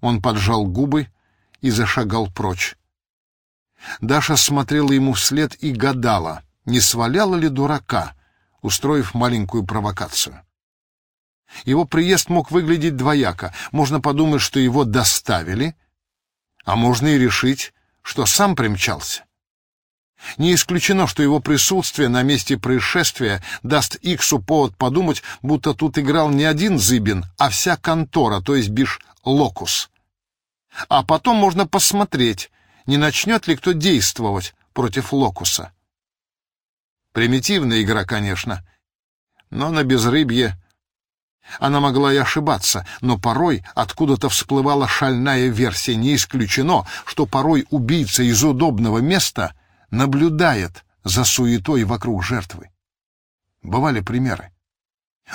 Он поджал губы и зашагал прочь. Даша смотрела ему вслед и гадала, не сваляла ли дурака, устроив маленькую провокацию. Его приезд мог выглядеть двояко. Можно подумать, что его доставили, а можно и решить, что сам примчался. Не исключено, что его присутствие на месте происшествия даст Иксу повод подумать, будто тут играл не один Зыбин, а вся контора, то есть бишь Локус. А потом можно посмотреть, не начнет ли кто действовать против Локуса. Примитивная игра, конечно, но на безрыбье она могла и ошибаться, но порой откуда-то всплывала шальная версия. Не исключено, что порой убийца из удобного места наблюдает за суетой вокруг жертвы. Бывали примеры.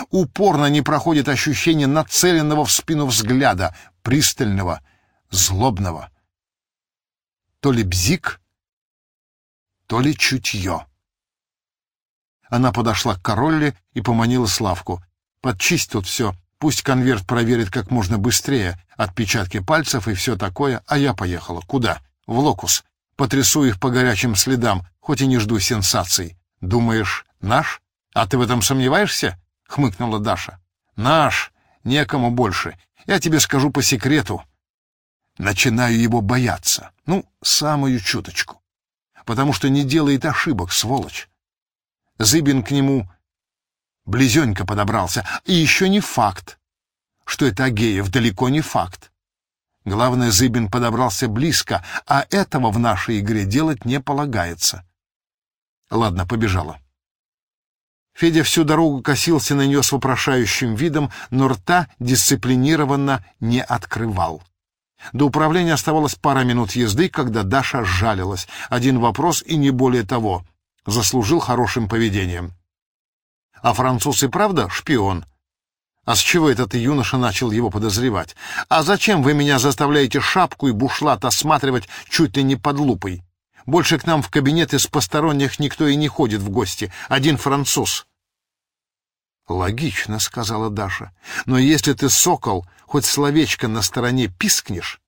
Упорно не проходит ощущение нацеленного в спину взгляда, пристального, злобного. То ли бзик, то ли чутье. Она подошла к Королле и поманила Славку. Подчисть тут все. Пусть конверт проверит как можно быстрее. Отпечатки пальцев и все такое. А я поехала. Куда? В Локус. Потрясу их по горячим следам, хоть и не жду сенсаций. Думаешь, наш? А ты в этом сомневаешься? Хмыкнула Даша. Наш. Некому больше. Я тебе скажу по секрету. Начинаю его бояться. Ну, самую чуточку. Потому что не делает ошибок, сволочь. Зыбин к нему близенько подобрался. И еще не факт, что это Агеев, далеко не факт. Главное, Зыбин подобрался близко, а этого в нашей игре делать не полагается. Ладно, побежала. Федя всю дорогу косился на нее с вопрошающим видом, но рта дисциплинированно не открывал. До управления оставалось пара минут езды, когда Даша сжалилась. Один вопрос и не более того. Заслужил хорошим поведением. А француз и правда шпион? А с чего этот юноша начал его подозревать? А зачем вы меня заставляете шапку и бушлат осматривать чуть ли не под лупой? Больше к нам в кабинет из посторонних никто и не ходит в гости. Один француз. «Логично», — сказала Даша. «Но если ты, сокол, хоть словечко на стороне пискнешь,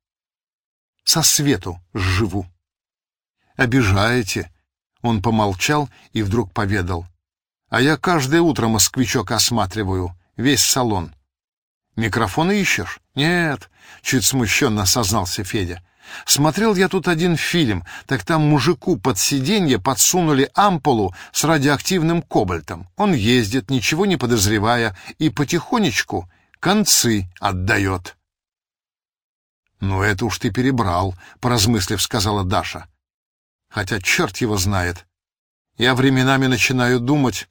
со свету живу». «Обижаете». Он помолчал и вдруг поведал. А я каждое утро москвичок осматриваю, весь салон. Микрофон ищешь? Нет, чуть смущенно сознался Федя. Смотрел я тут один фильм, так там мужику под сиденье подсунули ампулу с радиоактивным кобальтом. Он ездит, ничего не подозревая, и потихонечку концы отдает. «Ну, это уж ты перебрал», — поразмыслив, сказала Даша. «Хотя черт его знает. Я временами начинаю думать,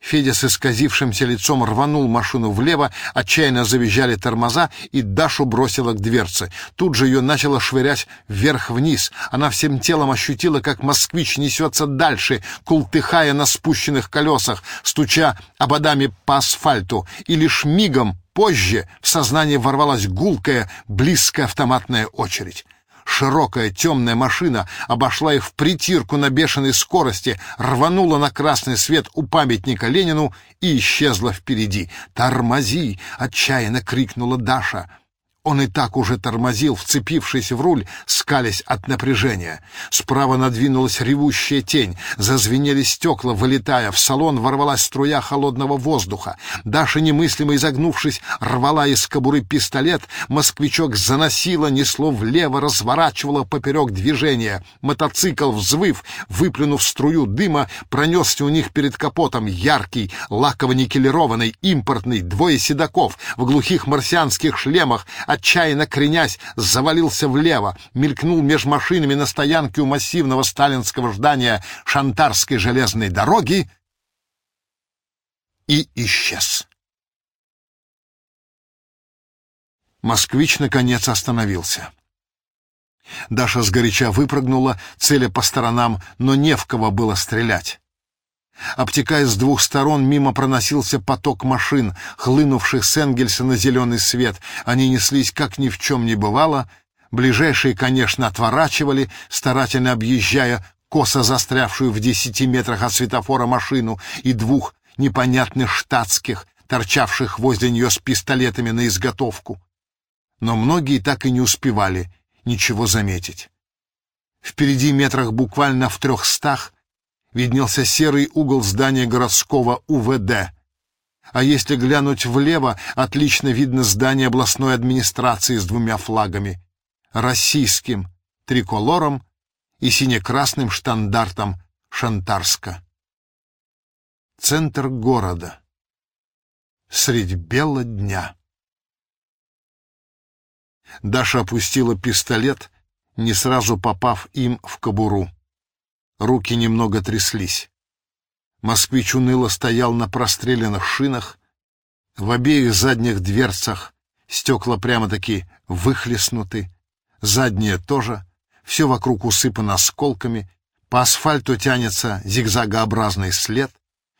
Федя с исказившимся лицом рванул машину влево, отчаянно завизжали тормоза, и Дашу бросила к дверце. Тут же ее начало швырять вверх-вниз. Она всем телом ощутила, как москвич несется дальше, култыхая на спущенных колесах, стуча ободами по асфальту, и лишь мигом позже в сознание ворвалась гулкая, близкая автоматная очередь. Широкая темная машина обошла их в притирку на бешеной скорости, рванула на красный свет у памятника Ленину и исчезла впереди. «Тормози!» — отчаянно крикнула Даша. Он и так уже тормозил, вцепившись в руль, скались от напряжения. Справа надвинулась ревущая тень, зазвенели стекла, вылетая. В салон ворвалась струя холодного воздуха. Даша, немыслимо изогнувшись, рвала из кобуры пистолет. Москвичок заносила, несло влево, разворачивала поперек движения. Мотоцикл, взвыв, выплюнув струю дыма, пронесся у них перед капотом яркий, лаково-никелированный, импортный, двое седаков в глухих марсианских шлемах, отчаянно кренясь, завалился влево, мелькнул меж машинами на стоянке у массивного сталинского здания Шантарской железной дороги и исчез. Москвич, наконец, остановился. Даша сгоряча выпрыгнула, целя по сторонам, но не в кого было стрелять. Обтекая с двух сторон, мимо проносился поток машин, хлынувших с Энгельса на зеленый свет. Они неслись, как ни в чем не бывало. Ближайшие, конечно, отворачивали, старательно объезжая косо застрявшую в десяти метрах от светофора машину и двух непонятных штатских, торчавших возле нее с пистолетами на изготовку. но многие так и не успевали ничего заметить. Впереди метрах буквально в трехстах виднелся серый угол здания городского УВД. А если глянуть влево, отлично видно здание областной администрации с двумя флагами — российским триколором и сине-красным штандартом Шантарска. Центр города. Средь бела дня. Даша опустила пистолет, не сразу попав им в кобуру. Руки немного тряслись. Москвич уныло стоял на простреленных шинах. В обеих задних дверцах стекла прямо-таки выхлестнуты. Задние тоже. Все вокруг усыпано осколками. По асфальту тянется зигзагообразный след.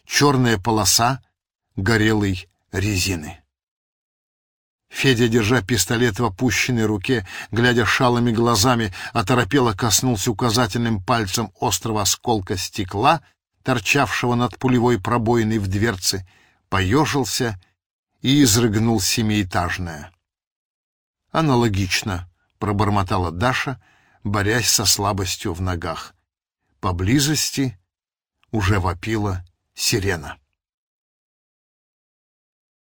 Черная полоса горелой резины. Федя, держа пистолет в опущенной руке, глядя шалыми глазами, оторопело коснулся указательным пальцем острого осколка стекла, торчавшего над пулевой пробоиной в дверце, поежился и изрыгнул семиэтажное. «Аналогично», — пробормотала Даша, борясь со слабостью в ногах. Поблизости уже вопила сирена.